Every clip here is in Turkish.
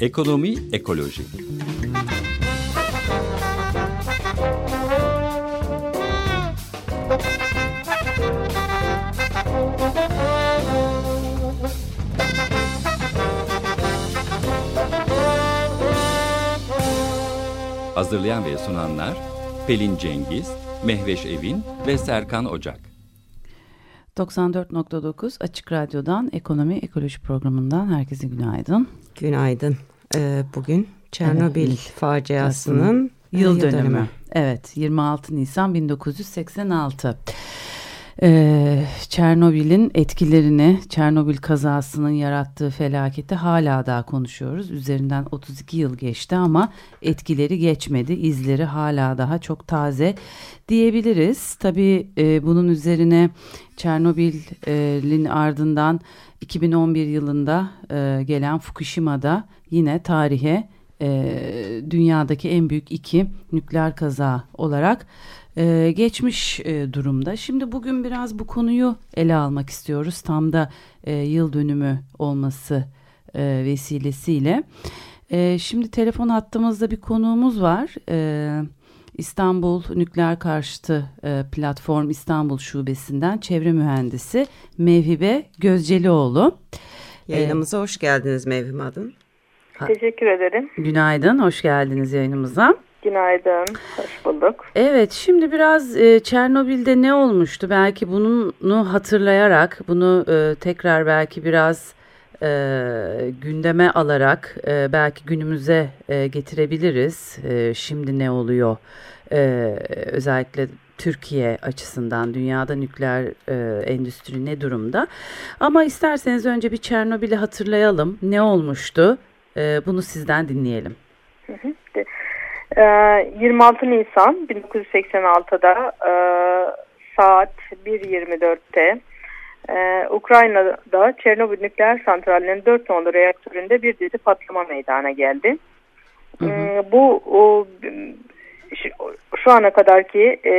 Ekonomi Ekoloji. Hazırlayan ve sunanlar Pelin Cengiz, Mehveş Evin ve Serkan Ocak. 94.9 Açık Radyo'dan Ekonomi Ekoloji Programı'ndan herkese günaydın. Günaydın. Ee, bugün Çernobil evet, faciasının yıl, yıl dönümü. dönümü. Evet 26 Nisan 1986. Ee, Çernobil'in etkilerini, Çernobil kazasının yarattığı felaketi hala daha konuşuyoruz. Üzerinden 32 yıl geçti ama etkileri geçmedi. İzleri hala daha çok taze diyebiliriz. Tabii e, bunun üzerine Çernobil'in ardından 2011 yılında e, gelen Fukushima'da yine tarihe e, dünyadaki en büyük iki nükleer kaza olarak e, geçmiş e, durumda. Şimdi bugün biraz bu konuyu ele almak istiyoruz. Tam da e, yıl dönümü olması e, vesilesiyle. E, şimdi telefon hattımızda bir konuğumuz var. E, İstanbul Nükleer Karşıtı e, Platform İstanbul Şubesi'nden çevre mühendisi Mevhibe Gözcelioğlu. Yayınımıza ee, hoş geldiniz Mevhim Hanım. Teşekkür ederim. Günaydın, hoş geldiniz yayınımıza. Günaydın, hoş bulduk. Evet, şimdi biraz e, Çernobil'de ne olmuştu? Belki bunu hatırlayarak, bunu e, tekrar belki biraz e, gündeme alarak e, belki günümüze e, getirebiliriz. E, şimdi ne oluyor? E, özellikle Türkiye açısından dünyada nükleer e, endüstri ne durumda? Ama isterseniz önce bir Çernobil'i hatırlayalım. Ne olmuştu? E, bunu sizden dinleyelim. Hı hı. 26 Nisan 1986'da e, saat 1.24'te e, Ukrayna'da Çernobil nükleer santralinin 4 nolu reaktöründe bir dizi patlama meydana geldi. Hı hı. E, bu o, şu ana kadarki e,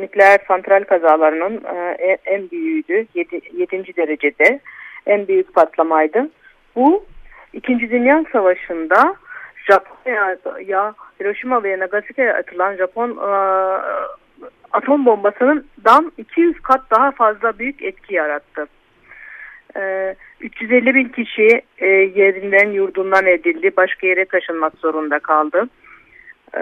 nükleer santral kazalarının e, en büyüğüydü. 7. Yedi, derecede en büyük patlamaydı. Bu İkinci Dünya Savaşı'nda Japonya ya Hiroşima ve Nagasaki'ye atılan Japon e, atom bombasından 200 kat daha fazla büyük etki yarattı. E, 350 bin kişi e, yerinden yurdundan edildi. Başka yere taşınmak zorunda kaldı. E,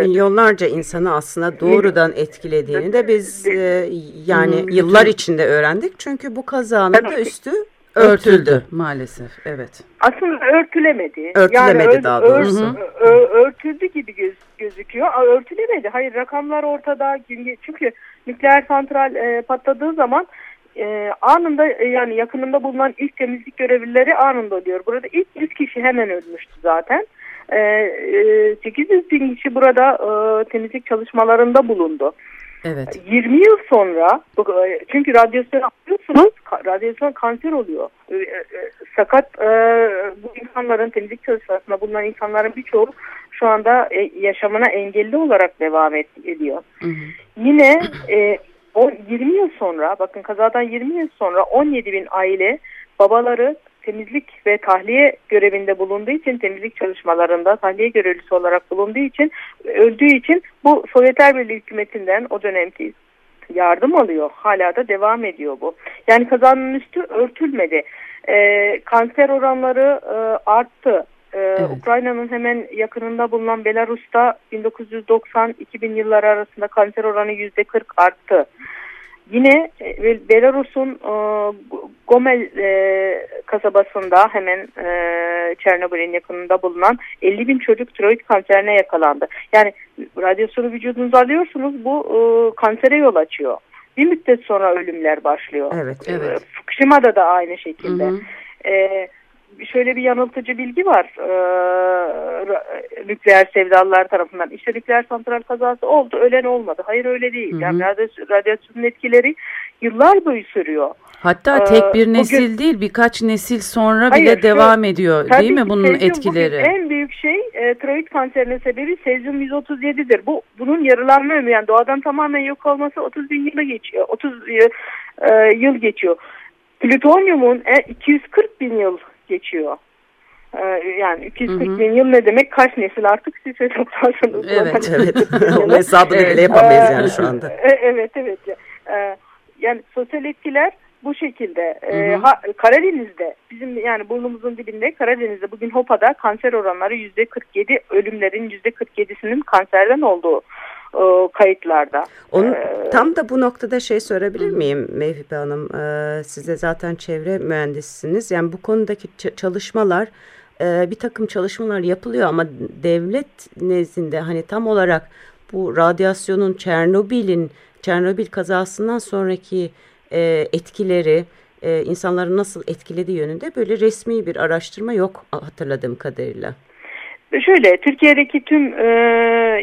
Milyonlarca insanı aslında doğrudan etkilediğini de biz e, yani yıllar içinde öğrendik. Çünkü bu kazanın da üstü Örtüldü maalesef evet. Aslında örtülemedi. Örtülemedi yani daha doğrusu. örtüldü gibi göz, gözüküyor. Örtülemedi. Hayır rakamlar ortada. Çünkü nükleer santral e, patladığı zaman e, anında e, yani yakınında bulunan ilk temizlik görevlileri anında oluyor. Burada ilk 100 kişi hemen ölmüştü zaten. E, e, 800 bin kişi burada e, temizlik çalışmalarında bulundu. Evet. 20 yıl sonra çünkü radyasyon alıyorsunuz radyasyon kanser oluyor. Ee, e, sakat e, bu insanların temizlik çalışmasında bulunan insanların birçoğu şu anda e, yaşamına engelli olarak devam ediyor. Hı hı. Yine o 20 yıl sonra bakın kazadan 20 yıl sonra 17 bin aile babaları temizlik ve tahliye görevinde bulunduğu için temizlik çalışmalarında tahliye görevlisi olarak bulunduğu için öldüğü için bu Sovyetler Birliği hükümetinden o dönemki yardım alıyor. Hala da devam ediyor bu. Yani kazanın üstü örtülmedi. Ee, kanser oranları e, arttı. Ee, evet. Ukrayna'nın hemen yakınında bulunan Belarus'ta 1990-2000 yılları arasında kanser oranı %40 arttı. Yine e, Belarus'un e, Gomel e, kasabasında hemen Çernobil'in yakınında bulunan 50 bin çocuk tiroid kanserine yakalandı. Yani radyasyonu vücudunuza alıyorsunuz bu kansere yol açıyor. Bir müddet sonra ölümler başlıyor. Evet, evet. Fukushima'da da aynı şekilde. Hı hı. E, şöyle bir yanıltıcı bilgi var e, nükleer sevdalılar tarafından. İşte nükleer santral kazası oldu, ölen olmadı. Hayır öyle değil. Hı hı. Yani radyasyonun etkileri yıllar boyu sürüyor. Hatta ee, tek bir nesil bugün, değil birkaç nesil sonra hayır, bile devam ediyor değil mi bunun etkileri? en büyük şey e, tiroid kanserinin sebebi sezyum 137'dir. Bu bunun yarılanma ömrü yani doğadan tamamen yok olması 30 bin yılı geçiyor. 30 e, yıl geçiyor. Plütonyumun e, 240 bin yıl geçiyor. E, yani 240 hı hı. bin yıl ne demek? Kaç nesil artık siz hesaplarsınız. Evet, evet. o hesabını bile yapamayız yani şu anda. E, evet, evet. E, yani sosyal etkiler bu şekilde. Hı hı. ha, Karadeniz'de bizim yani burnumuzun dibinde Karadeniz'de bugün HOPA'da kanser oranları yüzde 47 ölümlerin yüzde 47'sinin kanserden olduğu e, kayıtlarda. Onu, ee, tam da bu noktada şey sorabilir miyim Mevhibe Hanım? Ee, siz de zaten çevre mühendisisiniz. Yani bu konudaki çalışmalar e, bir takım çalışmalar yapılıyor ama devlet nezdinde hani tam olarak bu radyasyonun Çernobil'in Çernobil kazasından sonraki e, etkileri e, insanları nasıl etkilediği yönünde böyle resmi bir araştırma yok hatırladığım kadarıyla. Şöyle Türkiye'deki tüm e,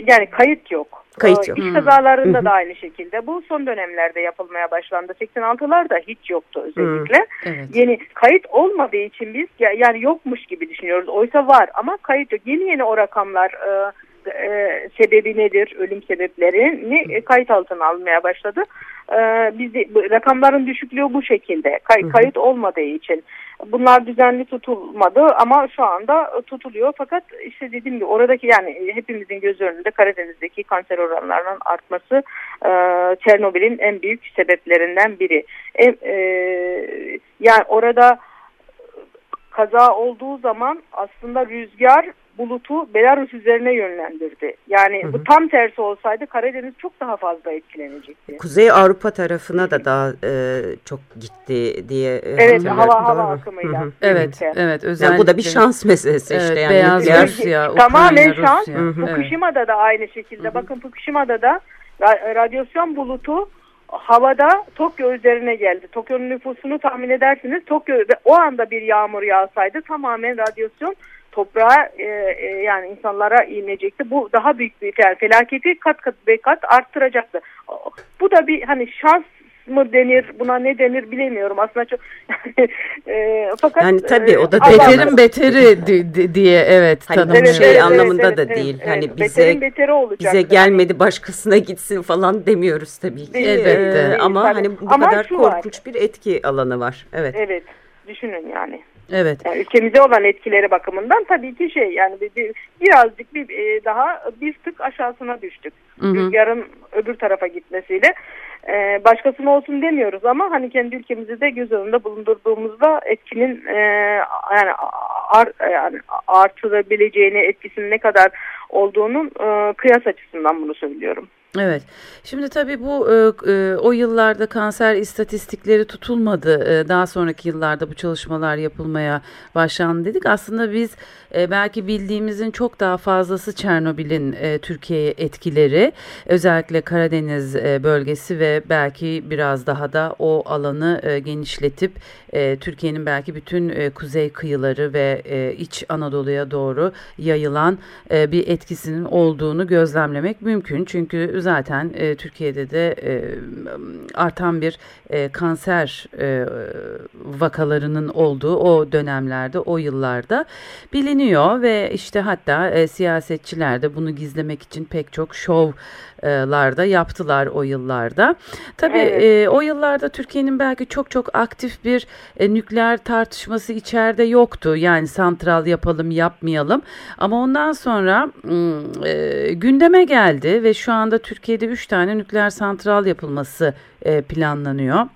yani kayıt yok. Kayıt yok. İş hmm. kazalarında da aynı şekilde. Bu son dönemlerde yapılmaya başlandı. 86'larda hiç yoktu özellikle. Hmm. Evet. Yeni kayıt olmadığı için biz yani yokmuş gibi düşünüyoruz. Oysa var ama kayıt yok. Yeni yeni o rakamlar e, e, sebebi nedir, ölüm sebeplerini e, kayıt altına almaya başladı. E, biz de, rakamların düşüklüğü bu şekilde. Kay, kayıt olmadığı için. Bunlar düzenli tutulmadı ama şu anda tutuluyor. Fakat işte dediğim gibi oradaki yani hepimizin göz önünde Karadeniz'deki kanser oranlarının artması e, Çernobil'in en büyük sebeplerinden biri. E, e, yani orada kaza olduğu zaman aslında rüzgar bulutu Belarus üzerine yönlendirdi. Yani hı hı. bu tam tersi olsaydı Karadeniz çok daha fazla etkilenecekti. Kuzey Avrupa tarafına da daha e, çok gitti diye Evet hava hava akımıyla. Hı hı. Evet evet özellikle. Yani bu da bir şans meselesi evet, işte. Yani beyaz nükleer... Rusya, Tamamen şans. Rusya. Fukushima'da da aynı şekilde. Hı hı. Bakın Fukushima'da da radyasyon bulutu havada Tokyo üzerine geldi. Tokyo'nun nüfusunu tahmin edersiniz. Tokyo ve o anda bir yağmur yağsaydı tamamen radyasyon toprağa e, e, yani insanlara inecekti. Bu daha büyük bir yani felaketi kat kat ve kat arttıracaktı. Bu da bir hani şans mı denir buna ne denir bilemiyorum aslında çok e, fakat yani tabii o da e, beterin beteri di, di, diye evet hani tanım evet, şey evet, anlamında evet, da evet, değil. Evet, hani evet, bize bize gelmedi başkasına gitsin falan demiyoruz tabii ki. Elbette. ee, ama tabii. hani bu ama kadar korkunç var. bir etki alanı var. Evet. Evet düşünün yani Evet. Yani ülkemize olan etkileri bakımından tabii ki şey yani bir, bir, birazcık bir e, daha bir tık aşağısına düştük. Hı hı. Rüzgarın öbür tarafa gitmesiyle. Ee, başkasına olsun demiyoruz ama hani kendi ülkemizi de göz önünde bulundurduğumuzda etkinin e, yani, ar, yani artırabileceğini etkisinin ne kadar olduğunun e, kıyas açısından bunu söylüyorum. Evet. Şimdi tabii bu e, e, o yıllarda kanser istatistikleri tutulmadı. E, daha sonraki yıllarda bu çalışmalar yapılmaya başlandı dedik. Aslında biz e, belki bildiğimizin çok daha fazlası Çernobil'in e, Türkiye'ye etkileri. Özellikle Karadeniz e, bölgesi ve belki biraz daha da o alanı e, genişletip e, Türkiye'nin belki bütün e, kuzey kıyıları ve e, iç Anadolu'ya doğru yayılan e, bir etkisinin olduğunu gözlemlemek mümkün. Çünkü zaten e, Türkiye'de de e, artan bir e, kanser e, vakalarının olduğu o dönemlerde, o yıllarda biliniyor ve işte hatta e, siyasetçiler de bunu gizlemek için pek çok şov larda yaptılar o yıllarda. Tabii evet. e, o yıllarda Türkiye'nin belki çok çok aktif bir e, nükleer tartışması içeride yoktu. Yani santral yapalım yapmayalım. Ama ondan sonra e, gündeme geldi ve şu anda Türkiye'de 3 tane nükleer santral yapılması e, planlanıyor.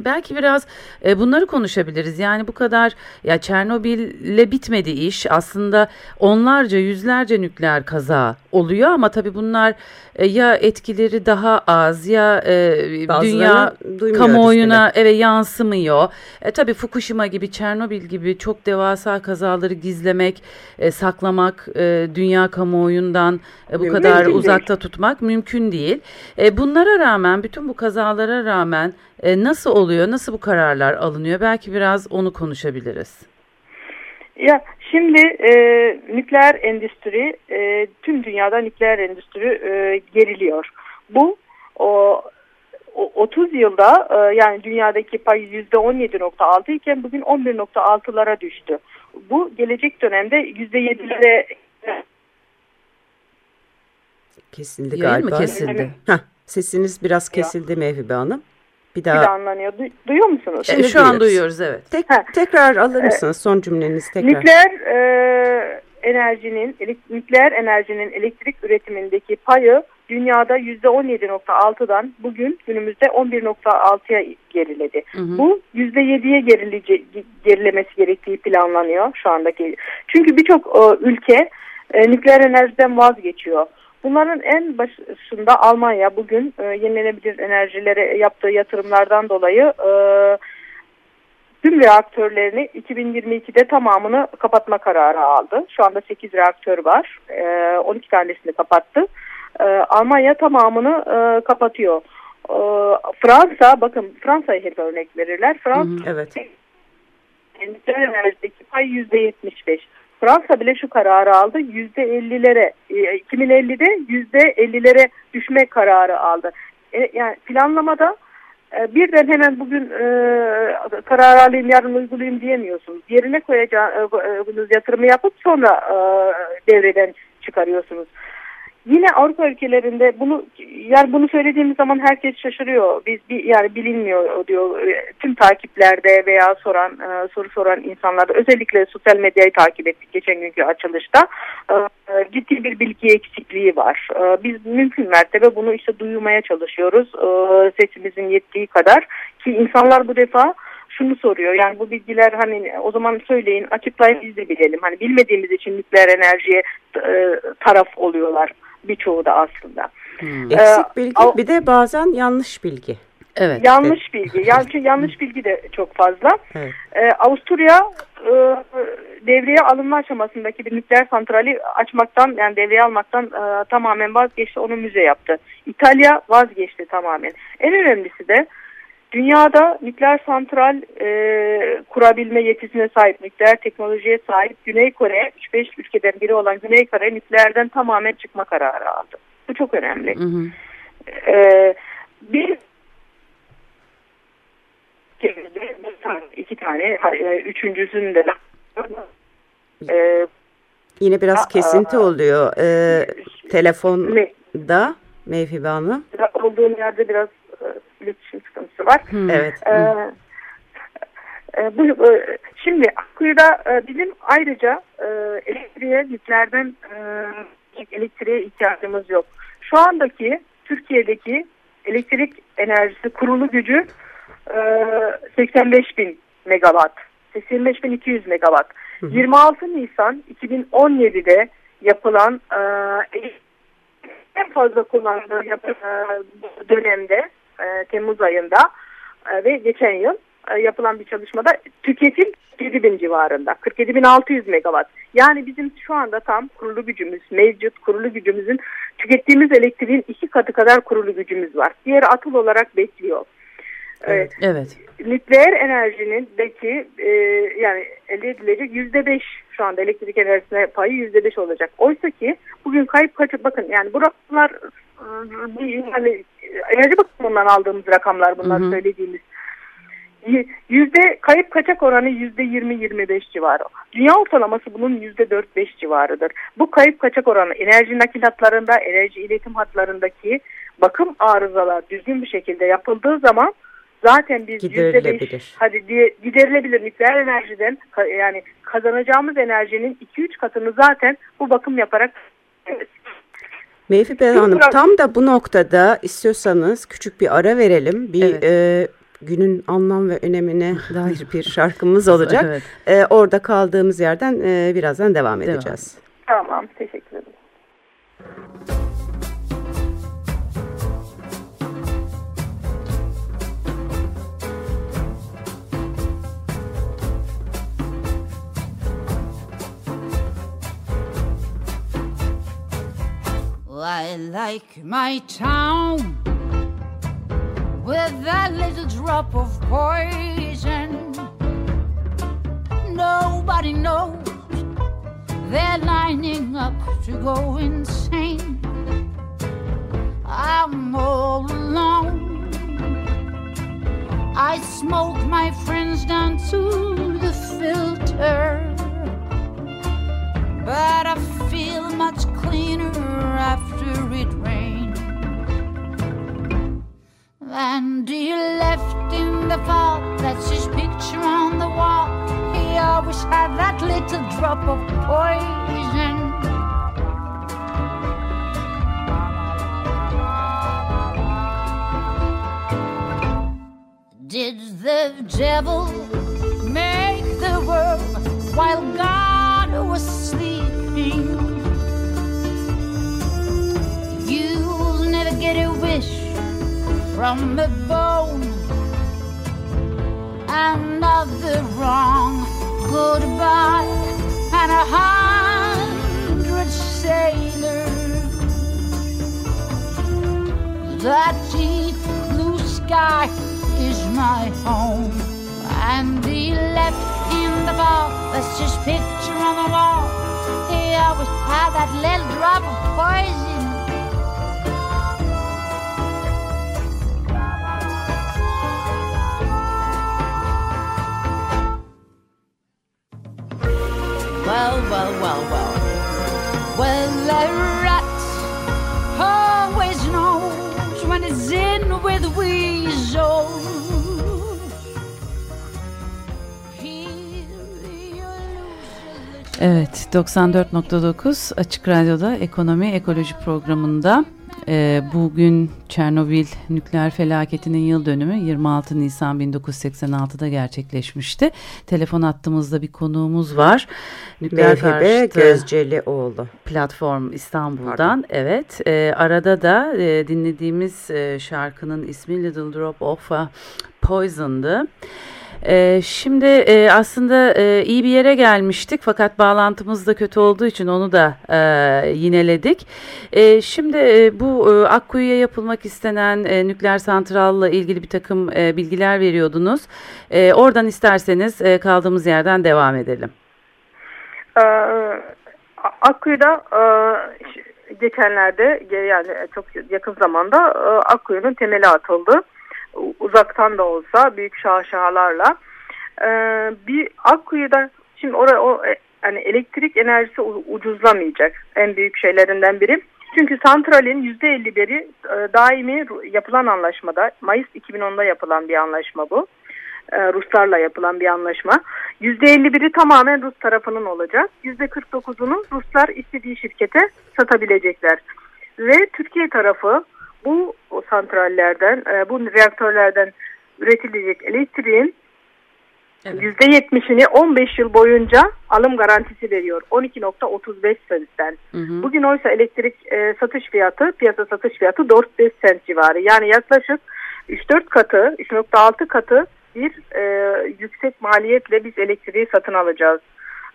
Belki biraz e, bunları konuşabiliriz. Yani bu kadar ya Çernobil'le bitmedi iş. Aslında onlarca, yüzlerce nükleer kaza oluyor ama tabii bunlar ya etkileri daha az ya e, dünya kamuoyuna evet yansımıyor. E, tabii Fukushima gibi, Çernobil gibi çok devasa kazaları gizlemek, e, saklamak, e, dünya kamuoyundan e, bu mümkün kadar uzakta değil. tutmak mümkün değil. E, bunlara rağmen, bütün bu kazalara rağmen e, nasıl oluyor, nasıl bu kararlar alınıyor? Belki biraz onu konuşabiliriz. Ya şimdi e, nükleer endüstri, e, tüm dünyada nükleer endüstri e, geriliyor. Bu o 30 yılda e, yani dünyadaki pay %17.6 iken bugün 11.6'lara düştü. Bu gelecek dönemde %7'lere kesildi Yayın galiba. mı kesildi? Heh, sesiniz biraz kesildi Mevhibe Hanım. Bir daha planlanıyor. Du duyuyor musunuz? Şimdi şu an duyuyoruz evet. Tek, tekrar alır mısınız son cümlenizi tekrar? Nükleer e, enerjinin nükleer enerjinin elektrik üretimindeki payı dünyada %17.6'dan bugün günümüzde 11.6'ya geriledi. Hı hı. Bu %7'ye gerilemesi gerektiği planlanıyor şu andaki. Çünkü birçok e, ülke e, nükleer enerjiden vazgeçiyor. Bunların en başında Almanya bugün e, yenilenebilir enerjilere yaptığı yatırımlardan dolayı e, tüm reaktörlerini 2022'de tamamını kapatma kararı aldı. Şu anda 8 reaktör var. E, 12 tanesini kapattı. E, Almanya tamamını e, kapatıyor. E, Fransa, bakın Fransa'yı hep örnek verirler. Fransa, evet. nükleer enerjideki pay %75. Fransa bile şu kararı aldı. Yüzde 50'lere 2050'de yüzde 50'lere düşme kararı aldı. E, yani planlamada e, birden hemen bugün e, karar alayım yarın uygulayayım diyemiyorsunuz. Yerine koyacağınız yatırımı yapıp sonra e, devreden çıkarıyorsunuz. Yine Avrupa ülkelerinde bunu yani bunu söylediğimiz zaman herkes şaşırıyor. Biz bir yani bilinmiyor diyor. Tüm takiplerde veya soran e, soru soran insanlarda özellikle sosyal medyayı takip ettik geçen günkü açılışta. E, ciddi bir bilgi eksikliği var. E, biz mümkün mertebe bunu işte duyurmaya çalışıyoruz. E, sesimizin yettiği kadar ki insanlar bu defa şunu soruyor. Yani bu bilgiler hani o zaman söyleyin açıklayın biz de bilelim. Hani bilmediğimiz için nükleer enerjiye e, taraf oluyorlar birçoğu da aslında. Hmm. Eksik bilgi ee, bir de bazen yanlış bilgi. Evet. Yanlış evet. bilgi. Yani çünkü yanlış bilgi de çok fazla. Evet. Ee, Avusturya e, devreye alınma aşamasındaki bir nükleer santrali açmaktan yani devreye almaktan e, tamamen vazgeçti. Onu müze yaptı. İtalya vazgeçti tamamen. En önemlisi de Dünyada nükleer santral e, kurabilme yetisine sahip, nükleer teknolojiye sahip Güney Kore, 3-5 ülkeden biri olan Güney Kore nükleerden tamamen çıkma kararı aldı. Bu çok önemli. Hı hı. E, bir iki tane, e, üçüncüsünün de e, Yine biraz kesinti oluyor. Ee, telefonda Mevhibe Hanım. Olduğum yerde biraz iletişim sıkıntısı var. Evet. Ee, e, bu, e, şimdi Akkuyu'da e, bizim ayrıca e, elektriğe, nükleerden e, elektriğe ihtiyacımız yok. Şu andaki Türkiye'deki elektrik enerjisi kurulu gücü e, 85 bin megawatt. 85 bin 200 megawatt. Hı 26 Nisan 2017'de yapılan e, en fazla kullandığı yapı, e, dönemde e, Temmuz ayında e, ve geçen yıl e, yapılan bir çalışmada tüketim 47 bin civarında. 47 bin 600 megawatt. Yani bizim şu anda tam kurulu gücümüz, mevcut kurulu gücümüzün tükettiğimiz elektriğin iki katı kadar kurulu gücümüz var. Diğer atıl olarak bekliyor. Evet. evet. Nükleer enerjinin deki e, yani elde edilecek yüzde beş şu anda elektrik enerjisine payı yüzde beş olacak. Oysa ki bugün kayıp kaçıp bakın yani bu rakamlar yani enerji bakımından aldığımız rakamlar bunlar hı hı. söylediğimiz. Yüzde kayıp kaçak oranı yüzde yirmi yirmi beş civarı. Dünya ortalaması bunun yüzde dört beş civarıdır. Bu kayıp kaçak oranı enerji nakil hatlarında, enerji iletim hatlarındaki bakım arızalar düzgün bir şekilde yapıldığı zaman zaten biz yüzde beş hadi diye giderilebilir nükleer enerjiden yani kazanacağımız enerjinin iki üç katını zaten bu bakım yaparak Mevfi Hanım tam da bu noktada istiyorsanız küçük bir ara verelim. Bir evet. e, günün anlam ve önemine dair bir şarkımız olacak. evet. e, orada kaldığımız yerden e, birazdan devam, devam edeceğiz. Tamam teşekkür ederim. I like my town with that little drop of poison. Nobody knows they're lining up to go insane. I'm all alone I smoke my friends down to the filter. But I feel much cleaner after it rained. And he left in the fall, that's his picture on the wall. He always had that little drop of poison. Did the devil make the world while God was sleeping? Get a wish from a bone. Another wrong goodbye and a hundred sailors. That deep blue sky is my home. And he left in the fall. That's his picture on the wall. He always had that little drop of poison. Well, a rat always knows when it's in with weasel. Evet 94.9 Açık Radyo'da Ekonomi Ekoloji programında e, bugün Çernobil nükleer felaketinin yıl dönümü 26 Nisan 1986'da gerçekleşmişti. Telefon attığımızda bir konuğumuz var. Nükleer Mevhibe Gözcelioğlu. Platform İstanbul'dan. Pardon. Evet e, arada da e, dinlediğimiz e, şarkının ismi Little Drop of a Poison'dı. Ee, şimdi e, aslında e, iyi bir yere gelmiştik fakat bağlantımız da kötü olduğu için onu da e, yineledik. E, şimdi e, bu e, Akkuyu'ya yapılmak istenen e, nükleer santralla ilgili bir takım e, bilgiler veriyordunuz. E, oradan isterseniz e, kaldığımız yerden devam edelim. Ee, Akkuyu'da e, geçenlerde yani çok yakın zamanda e, Akkuyu'nun temeli atıldı uzaktan da olsa büyük şaşalarla e, bir Akkuyu'da şimdi orada o yani elektrik enerjisi ucuzlamayacak en büyük şeylerinden biri. Çünkü santralin %51'i e, daimi yapılan anlaşmada Mayıs 2010'da yapılan bir anlaşma bu. E, Ruslarla yapılan bir anlaşma. %51'i tamamen Rus tarafının olacak. %49'unu Ruslar istediği şirkete satabilecekler. Ve Türkiye tarafı bu santrallerden, e, bu reaktörlerden üretilecek elektriğin evet. %70'ini 15 yıl boyunca alım garantisi veriyor. 12.35 sentten. Bugün oysa elektrik e, satış fiyatı, piyasa satış fiyatı 4-5 sent civarı. Yani yaklaşık 3-4 katı, 3.6 katı bir e, yüksek maliyetle biz elektriği satın alacağız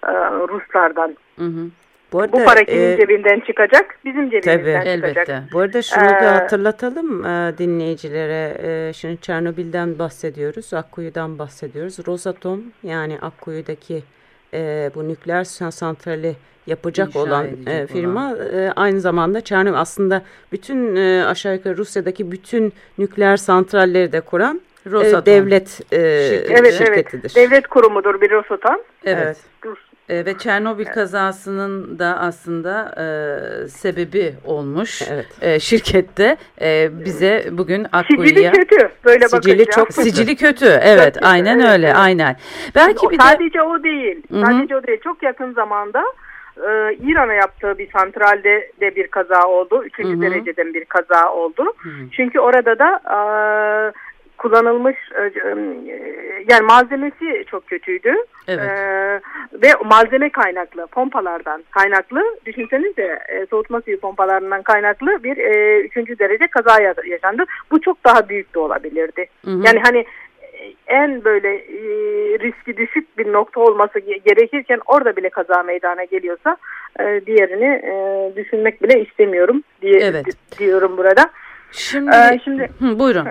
e, Ruslardan. Hı hı. Bu, arada, bu para kimin e, cebinden çıkacak? Bizim cebimizden tabii, çıkacak. Elbette. Bu arada şunu ee, da hatırlatalım e, dinleyicilere. E, şimdi Çernobil'den bahsediyoruz, Akkuyu'dan bahsediyoruz. Rosatom yani Akkuyu'daki e, bu nükleer santrali yapacak İnşa olan e, firma olan. E, aynı zamanda Çernobil aslında bütün e, aşağı yukarı Rusya'daki bütün nükleer santralleri de kuran Rosatom. E, devlet e, evet, şirketidir. Evet, devlet kurumudur bir Rosatom. Evet. evet. Rus e, ve Çernobil kazasının da aslında e, sebebi olmuş evet. e, şirkette e, bize bugün Akkuyu'ya sicili kötü böyle sicili bakınca. çok sicili kötü evet çok aynen evet, öyle aynen belki bir sadece de... o değil Hı -hı. sadece o değil çok yakın zamanda e, İran'a yaptığı bir santralde de bir kaza oldu üçüncü Hı -hı. dereceden bir kaza oldu Hı -hı. çünkü orada da e, kullanılmış e, e, yani malzemesi çok kötüydü. Evet. Ee, ve malzeme kaynaklı pompalardan kaynaklı düşünsenize e, soğutma suyu pompalarından kaynaklı bir e, üçüncü derece kaza yaşandı. Bu çok daha büyük de olabilirdi. Hı hı. Yani hani en böyle e, riski düşük bir nokta olması gerekirken orada bile kaza meydana geliyorsa e, diğerini e, düşünmek bile istemiyorum diye evet. diyorum burada. Şimdi, ee, şimdi hı, buyurun.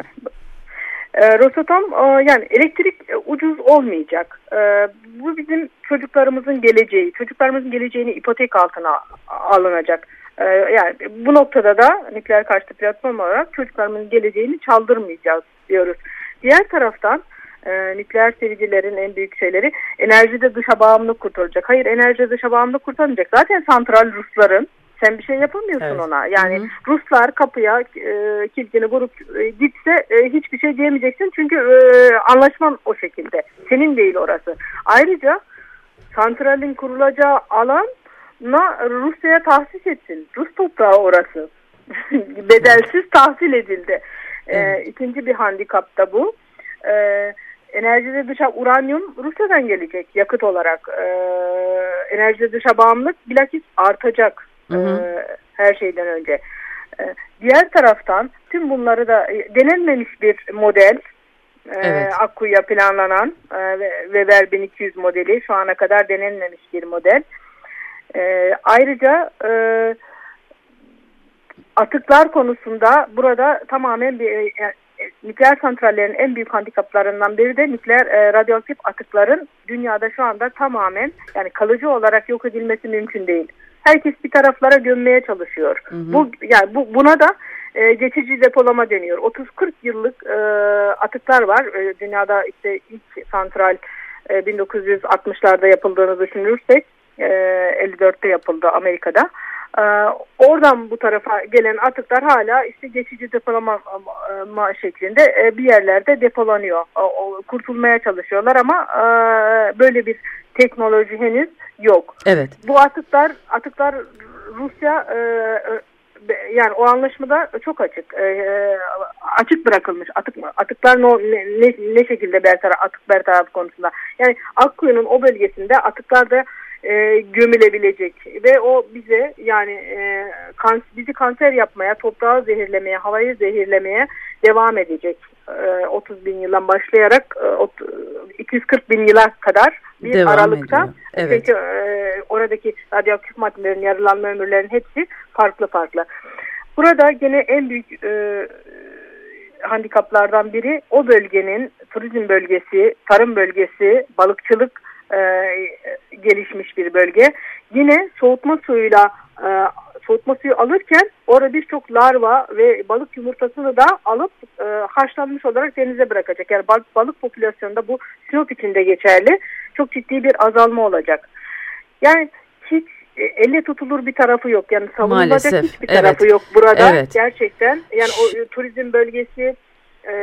E, Rosatom e, yani elektrik e, ucuz olmayacak. E, bu bizim çocuklarımızın geleceği. Çocuklarımızın geleceğini ipotek altına alınacak. E, yani bu noktada da nükleer karşıtı platform olarak çocuklarımızın geleceğini çaldırmayacağız diyoruz. diğer taraftan e, nükleer sevicilerin en büyük şeyleri enerjide dışa bağımlılık kurtaracak. Hayır enerjide dışa bağımlılık kurtarmayacak. Zaten santral Rusların sen bir şey yapamıyorsun evet. ona. Yani Hı -hı. Ruslar kapıya e, kilidini vurup e, gitse e, hiçbir şey diyemeyeceksin. Çünkü e, anlaşman o şekilde. Senin değil orası. Ayrıca santralin kurulacağı alan Rusya'ya tahsis etsin. Rus toprağı orası. Bedelsiz tahsil edildi. E, evet. E, ikinci bir handikap da bu. E, enerjide dışa uranyum Rusya'dan gelecek yakıt olarak. E, enerjide dışa bağımlılık bilakis artacak hı hı. E, her şeyden önce. E, diğer taraftan tüm bunları da e, denenmemiş bir model e, evet. Akkuyu'ya planlanan e, Weber 1200 modeli şu ana kadar denenmemiş bir model. E, ayrıca e, atıklar konusunda burada tamamen bir nükleer santrallerin en büyük handikaplarından biri de nükleer e, radyoaktif atıkların dünyada şu anda tamamen yani kalıcı olarak yok edilmesi mümkün değil. Herkes bir taraflara gömmeye çalışıyor. Hı hı. Bu yani bu buna da e, geçici depolama deniyor. 30-40 yıllık e, atıklar var. E, dünyada işte ilk santral e, 1960'larda yapıldığını düşünürsek e, 54'te yapıldı Amerika'da. Ee, oradan bu tarafa gelen atıklar hala işte geçici depolama şeklinde e, bir yerlerde depolanıyor. kurtulmaya çalışıyorlar ama e, böyle bir teknoloji henüz yok. Evet. Bu atıklar atıklar Rusya e, yani o anlaşmada çok açık açık bırakılmış atık atıklar ne, ne, ne şekilde bertaraf atık bertaraf konusunda yani Akkuyu'nun o bölgesinde atıklarda e, gömülebilecek ve o bize yani e, kan, bizi kanser yapmaya, toprağı zehirlemeye, havayı zehirlemeye devam edecek. E, 30 bin yıldan başlayarak e, 240 bin yıla kadar bir devam aralıkta. Evet. Çünkü e, oradaki radyoaktif maddelerin yarılanma ömürlerinin hepsi farklı farklı. Burada gene en büyük e, handikaplardan biri o bölgenin turizm bölgesi, tarım bölgesi, balıkçılık e, gelişmiş bir bölge. Yine soğutma suyuyla e, soğutma suyu alırken orada birçok larva ve balık yumurtasını da alıp e, haşlanmış olarak denize bırakacak. Yani balık, balık popülasyonunda bu Sinop içinde geçerli. Çok ciddi bir azalma olacak. Yani hiç e, elle tutulur bir tarafı yok. Yani savunulacak hiçbir evet. tarafı yok burada. Evet. Gerçekten yani o e, turizm bölgesi, e,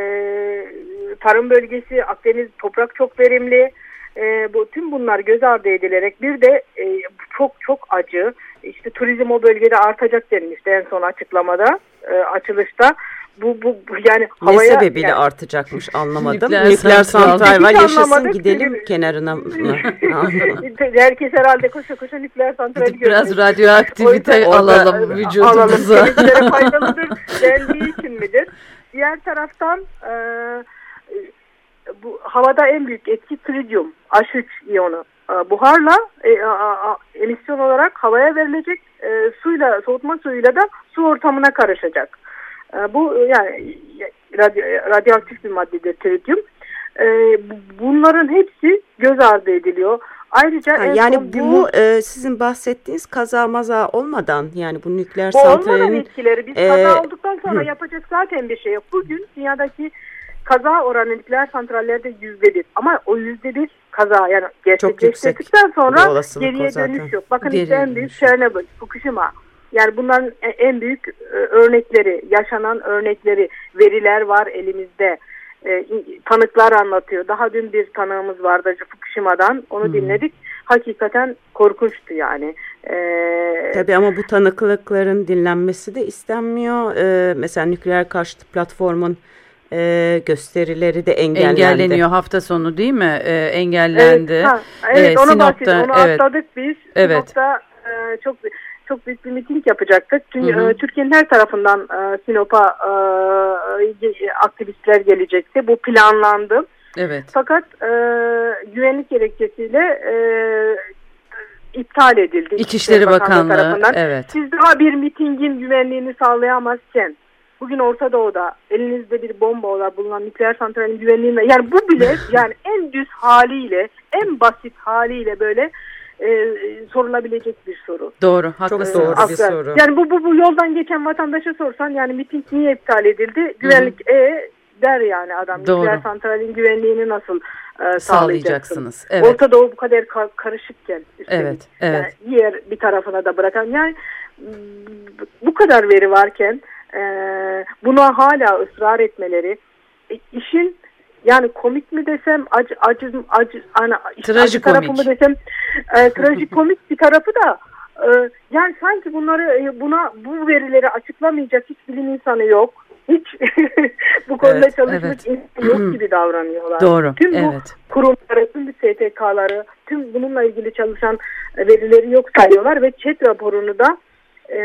tarım bölgesi, Akdeniz toprak çok verimli e, bu tüm bunlar göz ardı edilerek bir de e, çok çok acı işte turizm o bölgede artacak denmişti en son açıklamada e, açılışta bu, bu, bu yani havaya... Ne sebebiyle yani, artacakmış anlamadım. Nükleer, Nükleer santral var yaşasın gidelim çünkü, kenarına mı? Herkes herhalde koşa koşa nükleer santral Gidip biraz radyoaktivite alalım vücudumuza. Alalım. faydalıdır dendiği için midir? Diğer taraftan e, bu havada en büyük etki tridyum H3 iyonu. E, buharla e, a, a, emisyon olarak havaya verilecek e, suyla soğutma suyuyla da su ortamına karışacak. E, bu yani radyo, radyoaktif bir maddedir tridyum. E, bunların hepsi göz ardı ediliyor. Ayrıca ha, yani bu, bu e, sizin bahsettiğiniz kaza maza olmadan yani bu nükleer santralin etkileri biz e, kaza olduktan sonra hı. yapacak zaten bir şey yok. Bugün dünyadaki kaza oranı nükleer santrallerde yüzde bir. Ama o yüzde bir kaza yani gerçekleştirdikten sonra geriye dönüş yok. Bakın işte en büyük Chernobyl, Fukushima. Yani bunların e, en büyük e, örnekleri, yaşanan örnekleri, veriler var elimizde. E, tanıklar anlatıyor. Daha dün bir tanığımız vardı Fukushima'dan. Onu hmm. dinledik. Hakikaten korkunçtu yani. Ee, Tabii ama bu tanıklıkların dinlenmesi de istenmiyor. Ee, mesela nükleer karşıtı platformun e, gösterileri de engellendi. Engelleniyor hafta sonu değil mi? E, engellendi. Evet, ha, evet e, onu Sinop'ta, Onu evet. atladık biz. Evet. Sinop'ta e, çok çok büyük bir miting yapacaktık. Çünkü. E, Türkiye'nin her tarafından e, Sinop'a e, aktivistler gelecekti. Bu planlandı. Evet. Fakat e, güvenlik gerekçesiyle e, iptal edildi. İçişleri Bakanlığı, tarafından. evet. Siz daha bir mitingin güvenliğini sağlayamazken bugün Orta Doğu'da elinizde bir bomba olarak bulunan nükleer santralin güvenliğine yani bu bile yani en düz haliyle en basit haliyle böyle e, sorulabilecek bir soru. Doğru, haklısın. Çok doğru bir soru. Yani bu, bu, bu yoldan geçen vatandaşa sorsan yani miting niye iptal edildi? Güvenlik Hı e der yani adam. Doğru. Nükleer santralin güvenliğini nasıl e, Sağlayacaksınız. Evet. Orta Doğu bu kadar ka- karışıkken. üstelik. Evet, evet. Yani diğer bir tarafına da bırakan. Yani bu kadar veri varken e, buna hala ısrar etmeleri e, işin yani komik mi desem acı acı acı ana işte acı tarafı mı desem e, trajikomik bir tarafı da e, yani sanki bunları e, buna bu verileri açıklamayacak hiç bilim insanı yok. Hiç bu konuda Evet, çalışmış evet. insan yok gibi davranıyorlar. Doğru, Tüm bu evet. kurumları, tüm bu STK'ları, tüm bununla ilgili çalışan verileri yok sayıyorlar ve chat raporunu da e,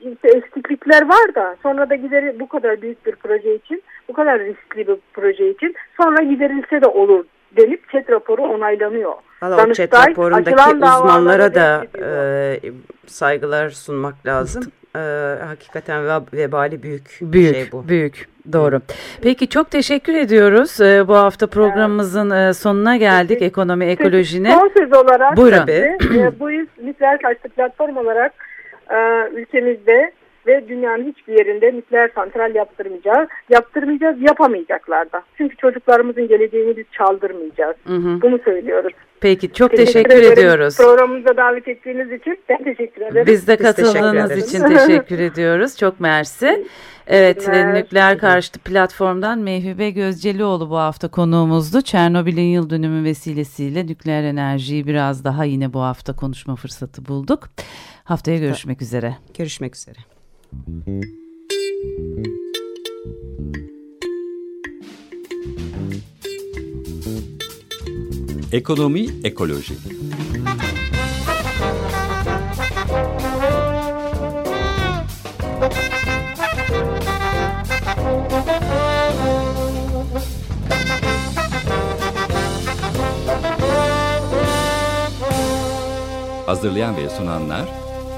işte eksiklikler var da sonra da gideri bu kadar büyük bir proje için, bu kadar riskli bir proje için sonra giderilse de olur denip chat raporu onaylanıyor. Valla o Danıştay, chat raporundaki uzmanlara da e, saygılar sunmak lazım. E, hakikaten ve- vebali büyük, Büyük, şey bu. büyük. Doğru. Peki çok teşekkür ediyoruz. Ee, bu hafta programımızın e, sonuna geldik. Ekonomi ekolojine. Son söz olarak Buyurun. tabii, e, bu yüz nükleer karşıtı platform olarak e, ülkemizde ve dünyanın hiçbir yerinde nükleer santral yaptırmayacağız. Yaptırmayacağız, yapamayacaklar da. Çünkü çocuklarımızın geleceğini biz çaldırmayacağız. Hı hı. Bunu söylüyoruz. Peki çok Teşekkür teşekkür ederim. ediyoruz. Programımıza davet ettiğiniz için ben teşekkür ederim. Biz de Biz teşekkür katıldığınız için teşekkür ediyoruz. Çok mersi. Evet, e, nükleer karşıtı platformdan Mehvibe Gözcelioğlu bu hafta konuğumuzdu. Çernobil'in yıl dönümü vesilesiyle nükleer enerjiyi biraz daha yine bu hafta konuşma fırsatı bulduk. Haftaya görüşmek üzere. Görüşmek üzere. Ekonomi ekoloji. Hazırlayan ve sunanlar